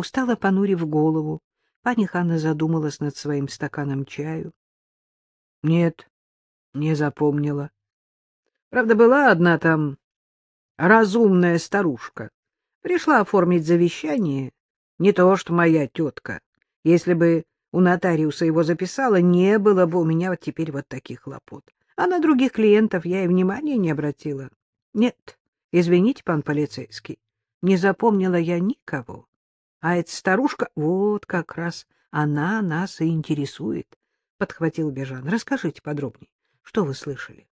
Устало понурив голову, пани Ханна задумалась над своим стаканом чаю. — Нет, не запомнила. Правда, была одна там разумная старушка. Пришла оформить завещание. Не то что моя тетка. Если бы у нотариуса его записала, не было бы у меня вот теперь вот таких хлопот. А на других клиентов я и внимания не обратила. Нет, извините, пан полицейский, не запомнила я никого. А эта старушка, вот как раз она нас и интересует, — подхватил Бежан. Расскажите подробнее, что вы слышали?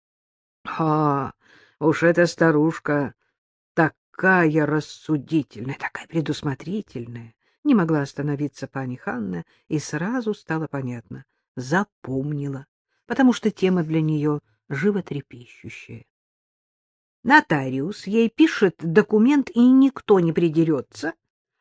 — А, уж эта старушка такая рассудительная, такая предусмотрительная. Не могла остановиться пани Ханна, и сразу стало понятно — запомнила, потому что тема для нее животрепещущая. Нотариус ей пишет документ, и никто не придерется,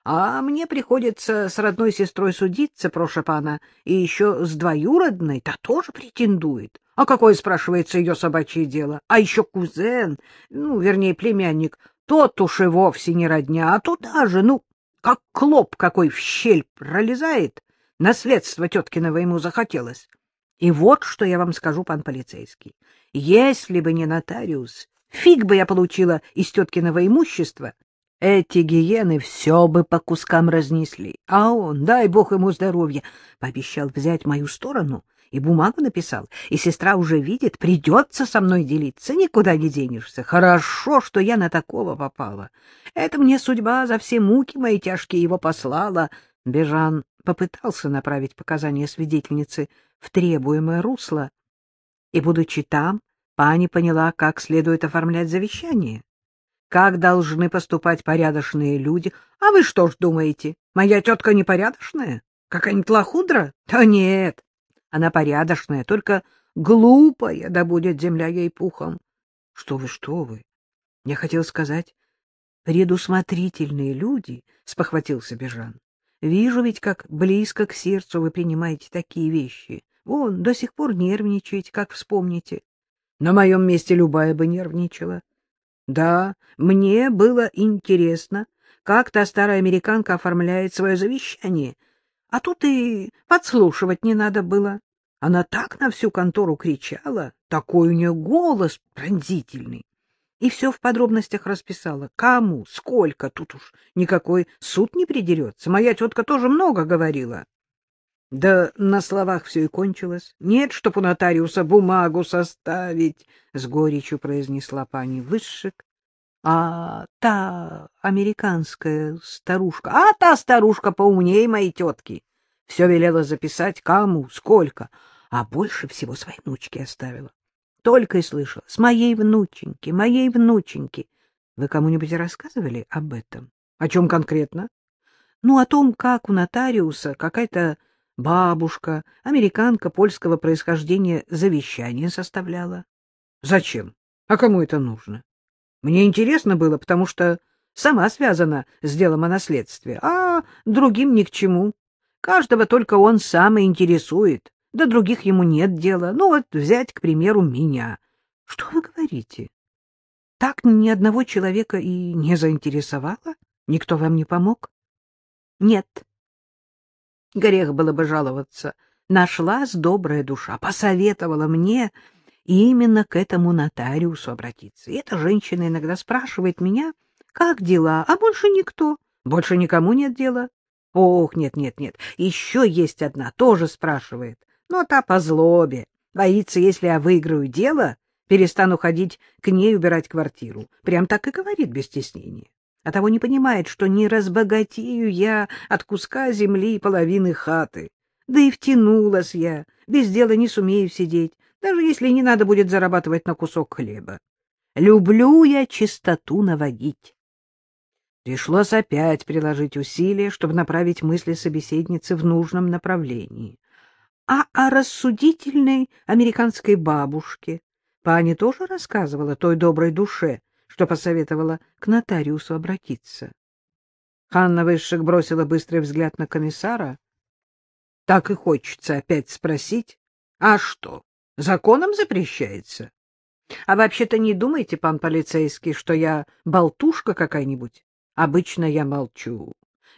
а мне приходится с родной сестрой судиться, проша пана, и еще с двоюродной, та тоже претендует. А какое, спрашивается, ее собачье дело? А еще кузен, ну, вернее, племянник, тот уж и вовсе не родня, а туда же, ну, как клоп какой в щель пролезает, наследство теткиного ему захотелось. И вот что я вам скажу, пан полицейский. Если бы не нотариус, фиг бы я получила из теткиного имущества. Эти гиены все бы по кускам разнесли. А он, дай бог ему здоровья, пообещал взять мою сторону и бумагу написал. И сестра уже видит, придется со мной делиться, никуда не денешься. Хорошо, что я на такого попала. Это мне судьба за все муки мои тяжкие его послала. Бежан попытался направить показания свидетельницы в требуемое русло, и, будучи там, пани поняла, как следует оформлять завещание. Как должны поступать порядочные люди? А вы что ж думаете, моя тетка непорядочная? Какая-нибудь лохудра? Да нет, она порядочная, только глупая, да будет земля ей пухом. Что вы, что вы? Я хотел сказать, предусмотрительные люди, — спохватился Бежан. Вижу ведь, как близко к сердцу вы принимаете такие вещи. Вон, до сих пор нервничаете, как вспомните. На моем месте любая бы нервничала. Да, мне было интересно, как та старая американка оформляет свое завещание. А тут и подслушивать не надо было. Она так на всю контору кричала, такой у нее голос пронзительный. И все в подробностях расписала. Кому, сколько, тут уж никакой суд не придерется. Моя тетка тоже много говорила. Да на словах все и кончилось. Нет, чтоб у нотариуса бумагу составить, — с горечью произнесла пани Высшик. А та американская старушка, а та старушка поумнее моей тетки. Все велела записать, кому, сколько, а больше всего своей внучке оставила. Только и слышала, с моей внученьки, моей внученьки. Вы кому-нибудь рассказывали об этом? О чем конкретно? Ну, о том, как у нотариуса какая-то Бабушка, американка польского происхождения, завещание составляла. Зачем? А кому это нужно? Мне интересно было, потому что сама связана с делом о наследстве, а другим ни к чему. Каждого только он сам и интересует, да других ему нет дела. Ну вот взять, к примеру, меня. Что вы говорите? Так ни одного человека и не заинтересовало? Никто вам не помог? Нет, Грех было бы жаловаться. Нашлась добрая душа, посоветовала мне именно к этому нотариусу обратиться. И эта женщина иногда спрашивает меня, как дела, а больше никто, больше никому нет дела. Ох, нет, нет, нет, еще есть одна, тоже спрашивает, но та по злобе, боится, если я выиграю дело, перестану ходить к ней убирать квартиру. Прям так и говорит без стеснения а того не понимает, что не разбогатею я от куска земли и половины хаты. Да и втянулась я, без дела не сумею сидеть, даже если не надо будет зарабатывать на кусок хлеба. Люблю я чистоту наводить. Пришлось опять приложить усилия, чтобы направить мысли собеседницы в нужном направлении. А о рассудительной американской бабушке Пани тоже рассказывала той доброй душе, что посоветовала к нотариусу обратиться. Ханна Высшик бросила быстрый взгляд на комиссара. Так и хочется опять спросить, а что, законом запрещается? А вообще-то не думайте, пан полицейский, что я болтушка какая-нибудь. Обычно я молчу.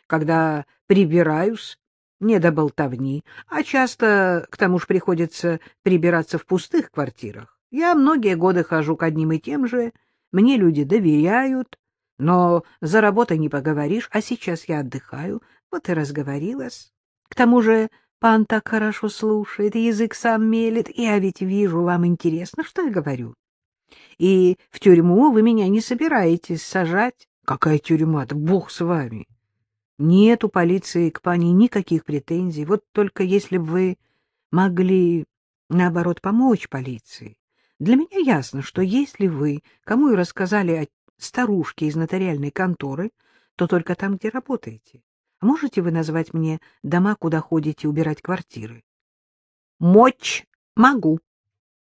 когда прибираюсь, не до болтовни, а часто, к тому же, приходится прибираться в пустых квартирах. Я многие годы хожу к одним и тем же, мне люди доверяют, но за работой не поговоришь, а сейчас я отдыхаю, вот и разговорилась. К тому же пан так хорошо слушает, язык сам мелет, я ведь вижу, вам интересно, что я говорю. И в тюрьму вы меня не собираетесь сажать. Какая тюрьма? Да бог с вами. Нет у полиции к пане никаких претензий. Вот только если бы вы могли, наоборот, помочь полиции. Для меня ясно, что если вы кому и рассказали о старушке из нотариальной конторы, то только там, где работаете. Можете вы назвать мне дома, куда ходите убирать квартиры? — Мочь могу,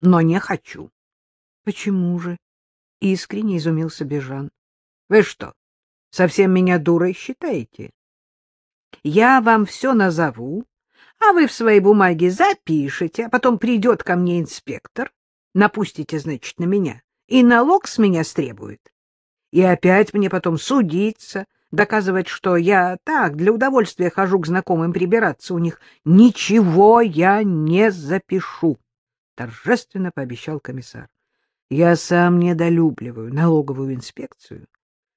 но не хочу. — Почему же? — искренне изумился Бежан. — Вы что, совсем меня дурой считаете? Я вам все назову, а вы в своей бумаге запишете, а потом придет ко мне инспектор, напустите, значит, на меня, и налог с меня стребует. И опять мне потом судиться, доказывать, что я так, для удовольствия хожу к знакомым прибираться у них. Ничего я не запишу, — торжественно пообещал комиссар. Я сам недолюбливаю налоговую инспекцию.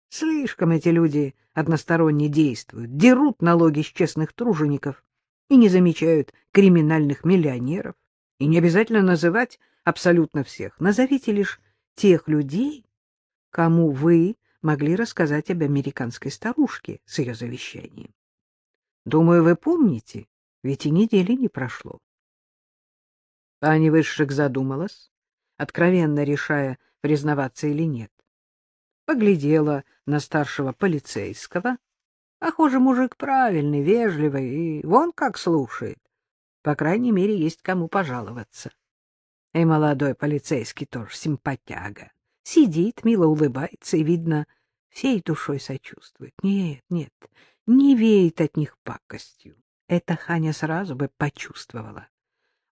Слишком эти люди односторонне действуют, дерут налоги с честных тружеников и не замечают криминальных миллионеров. И не обязательно называть абсолютно всех. Назовите лишь тех людей, кому вы могли рассказать об американской старушке с ее завещанием. Думаю, вы помните, ведь и недели не прошло. Пани Высшик задумалась, откровенно решая, признаваться или нет. Поглядела на старшего полицейского. Похоже, мужик правильный, вежливый, и вон как слушает. По крайней мере, есть кому пожаловаться. И молодой полицейский тоже симпатяга. Сидит, мило улыбается и, видно, всей душой сочувствует. Нет, нет, не веет от них пакостью. Это Ханя сразу бы почувствовала.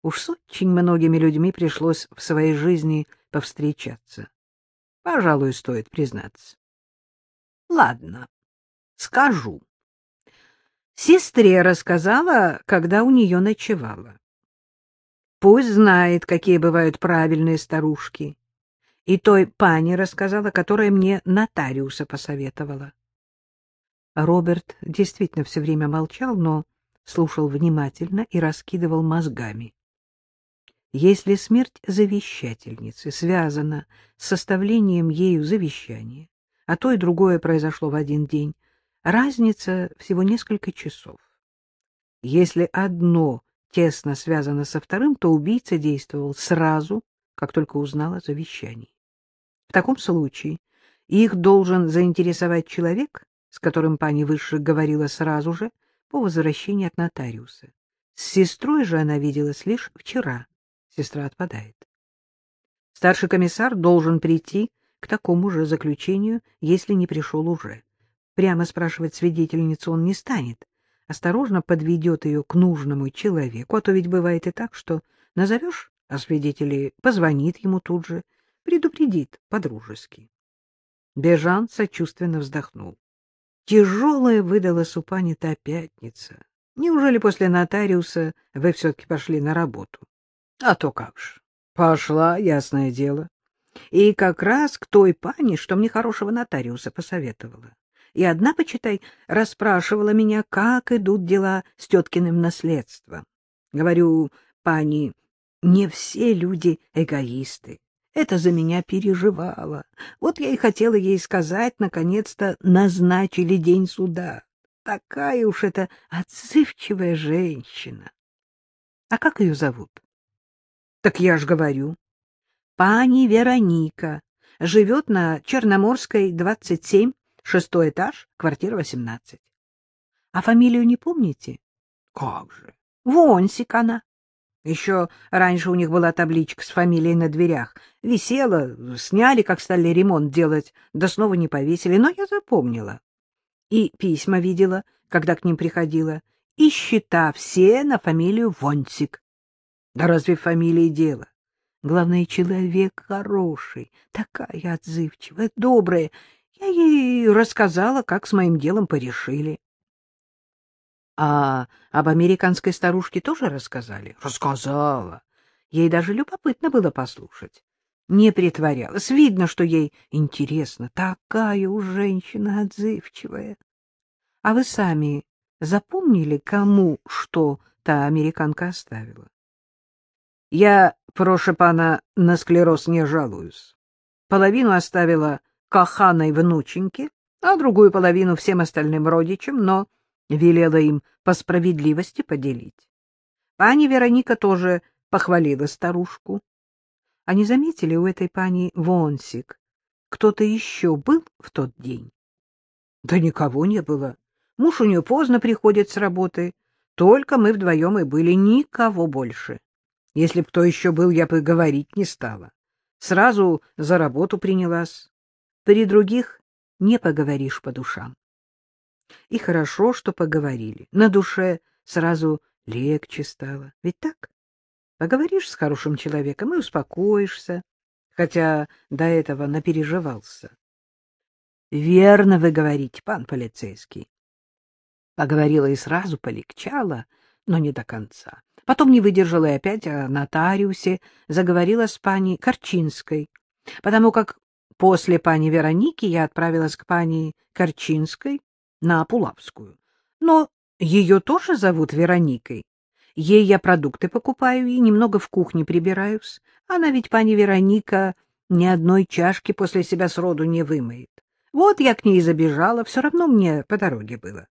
Уж с очень многими людьми пришлось в своей жизни повстречаться. Пожалуй, стоит признаться. Ладно, скажу. Сестре рассказала, когда у нее ночевала. Пусть знает, какие бывают правильные старушки. И той пане рассказала, которая мне нотариуса посоветовала. Роберт действительно все время молчал, но слушал внимательно и раскидывал мозгами. Если смерть завещательницы связана с составлением ею завещания, а то и другое произошло в один день, разница всего несколько часов. Если одно тесно связано со вторым, то убийца действовал сразу, как только узнал о завещании. В таком случае их должен заинтересовать человек, с которым пани Высших говорила сразу же по возвращении от нотариуса. С сестрой же она виделась лишь вчера. Сестра отпадает. Старший комиссар должен прийти к такому же заключению, если не пришел уже. Прямо спрашивать свидетельницу он не станет. Осторожно подведет ее к нужному человеку, а то ведь бывает и так, что назовешь, а свидетели позвонит ему тут же, предупредит по-дружески. Бежан сочувственно вздохнул. Тяжелая выдалась у пани та пятница. Неужели после нотариуса вы все-таки пошли на работу? А то как же. Пошла, ясное дело. И как раз к той пани, что мне хорошего нотариуса посоветовала. И одна, почитай, расспрашивала меня, как идут дела с теткиным наследством. Говорю, пани, не все люди эгоисты. Это за меня переживала. Вот я и хотела ей сказать, наконец-то назначили день суда. Такая уж это отзывчивая женщина. А как ее зовут? Так я ж говорю. Пани Вероника. Живет на Черноморской, 27, шестой этаж, квартира 18. А фамилию не помните? Как же. Вонсик она. Еще раньше у них была табличка с фамилией на дверях. Висела, сняли, как стали ремонт делать, да снова не повесили, но я запомнила. И письма видела, когда к ним приходила, и счета все на фамилию Вонсик. Да разве фамилии дело? Главное, человек хороший, такая отзывчивая, добрая. Я ей рассказала, как с моим делом порешили. А об американской старушке тоже рассказали? Рассказала. Ей даже любопытно было послушать. Не притворялась. Видно, что ей интересно. Такая у женщина отзывчивая. А вы сами запомнили, кому что та американка оставила? Я, прошу пана, на склероз не жалуюсь. Половину оставила каханой внученьке, а другую половину всем остальным родичам, но велела им по справедливости поделить. Пани Вероника тоже похвалила старушку. А не заметили у этой пани Вонсик? Кто-то еще был в тот день? Да никого не было. Муж у нее поздно приходит с работы. Только мы вдвоем и были, никого больше. Если б кто еще был, я бы говорить не стала. Сразу за работу принялась. При других не поговоришь по душам. И хорошо, что поговорили. На душе сразу легче стало. Ведь так? Поговоришь с хорошим человеком и успокоишься, хотя до этого напереживался. — Верно вы говорите, пан полицейский. Поговорила и сразу полегчало, но не до конца. Потом не выдержала и опять о нотариусе заговорила с пани Корчинской, потому как после пани Вероники я отправилась к пани Корчинской на Пулавскую. Но ее тоже зовут Вероникой. Ей я продукты покупаю и немного в кухне прибираюсь. Она ведь, пани Вероника, ни одной чашки после себя сроду не вымоет. Вот я к ней забежала, все равно мне по дороге было.